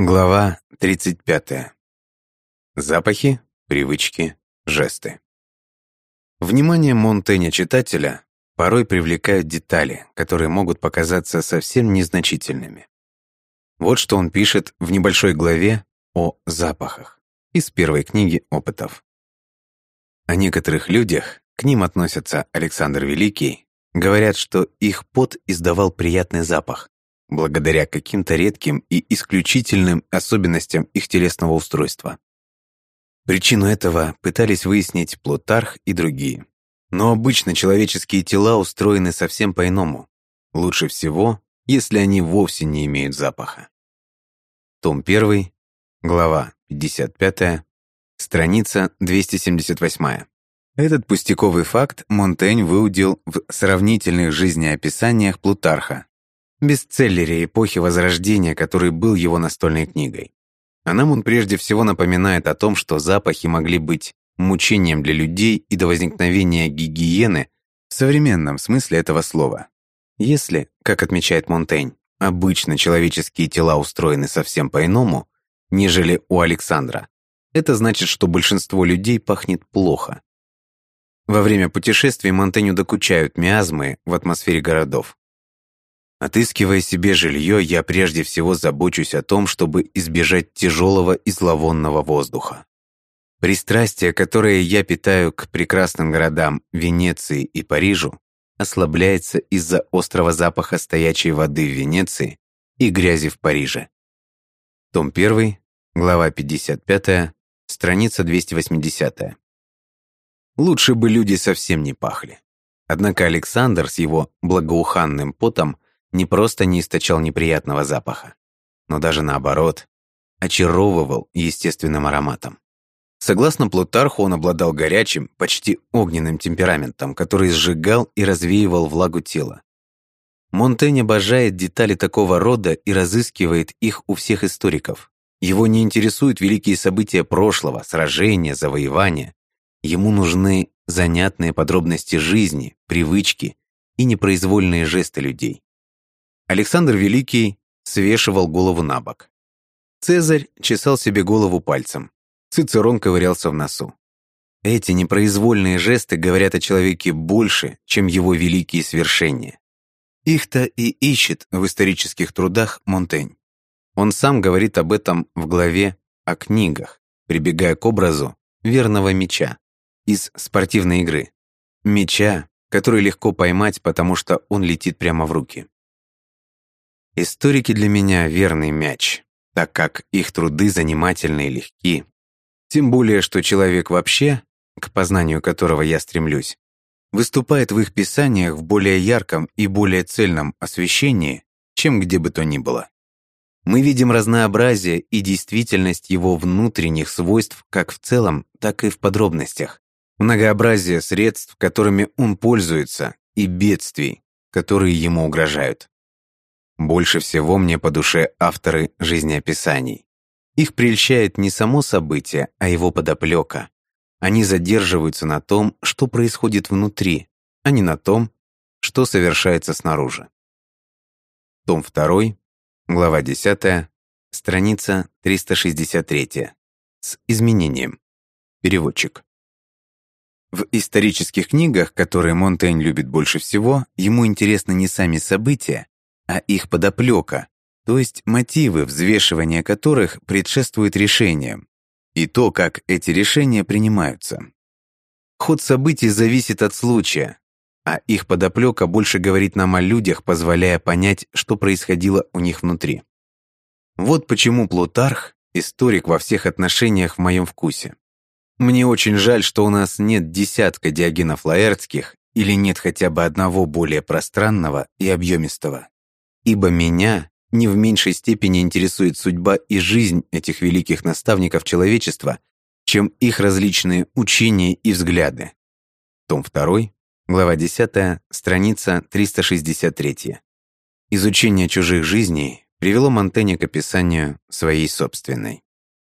Глава 35. Запахи, привычки, жесты. Внимание Монтэня читателя порой привлекают детали, которые могут показаться совсем незначительными. Вот что он пишет в небольшой главе о запахах из первой книги опытов. О некоторых людях, к ним относятся Александр Великий, говорят, что их пот издавал приятный запах, благодаря каким-то редким и исключительным особенностям их телесного устройства. Причину этого пытались выяснить Плутарх и другие. Но обычно человеческие тела устроены совсем по-иному. Лучше всего, если они вовсе не имеют запаха. Том 1, глава 55, страница 278. Этот пустяковый факт Монтень выудил в сравнительных жизнеописаниях Плутарха, бестселлере эпохи Возрождения, который был его настольной книгой. А нам он прежде всего напоминает о том, что запахи могли быть мучением для людей и до возникновения гигиены в современном смысле этого слова. Если, как отмечает Монтень, обычно человеческие тела устроены совсем по-иному, нежели у Александра, это значит, что большинство людей пахнет плохо. Во время путешествий Монтеню докучают миазмы в атмосфере городов. Отыскивая себе жилье, я прежде всего забочусь о том, чтобы избежать тяжелого и зловонного воздуха. Пристрастие, которое я питаю к прекрасным городам Венеции и Парижу, ослабляется из-за острого запаха стоячей воды в Венеции и грязи в Париже. Том 1, глава 55, страница 280. Лучше бы люди совсем не пахли. Однако Александр с его благоуханным потом не просто не источал неприятного запаха, но даже наоборот, очаровывал естественным ароматом. Согласно Плутарху, он обладал горячим, почти огненным темпераментом, который сжигал и развеивал влагу тела. Монтень обожает детали такого рода и разыскивает их у всех историков. Его не интересуют великие события прошлого, сражения, завоевания. Ему нужны занятные подробности жизни, привычки и непроизвольные жесты людей. Александр Великий свешивал голову на бок. Цезарь чесал себе голову пальцем. Цицерон ковырялся в носу. Эти непроизвольные жесты говорят о человеке больше, чем его великие свершения. Их-то и ищет в исторических трудах Монтень. Он сам говорит об этом в главе о книгах, прибегая к образу верного меча из спортивной игры. Меча, который легко поймать, потому что он летит прямо в руки. Историки для меня верный мяч, так как их труды занимательны и легки. Тем более, что человек вообще, к познанию которого я стремлюсь, выступает в их писаниях в более ярком и более цельном освещении, чем где бы то ни было. Мы видим разнообразие и действительность его внутренних свойств как в целом, так и в подробностях, многообразие средств, которыми он пользуется, и бедствий, которые ему угрожают. Больше всего мне по душе авторы жизнеописаний. Их прельщает не само событие, а его подоплека. Они задерживаются на том, что происходит внутри, а не на том, что совершается снаружи. Том 2, глава 10, страница 363. С изменением. Переводчик. В исторических книгах, которые Монтень любит больше всего, ему интересны не сами события, а их подоплека, то есть мотивы, взвешивания которых предшествует решениям, и то, как эти решения принимаются. Ход событий зависит от случая, а их подоплека больше говорит нам о людях, позволяя понять, что происходило у них внутри. Вот почему Плутарх – историк во всех отношениях в моем вкусе. Мне очень жаль, что у нас нет десятка диагенов лаэртских или нет хотя бы одного более пространного и объемистого ибо меня не в меньшей степени интересует судьба и жизнь этих великих наставников человечества, чем их различные учения и взгляды. Том 2, глава 10, страница 363. Изучение чужих жизней привело Монтэня к описанию своей собственной.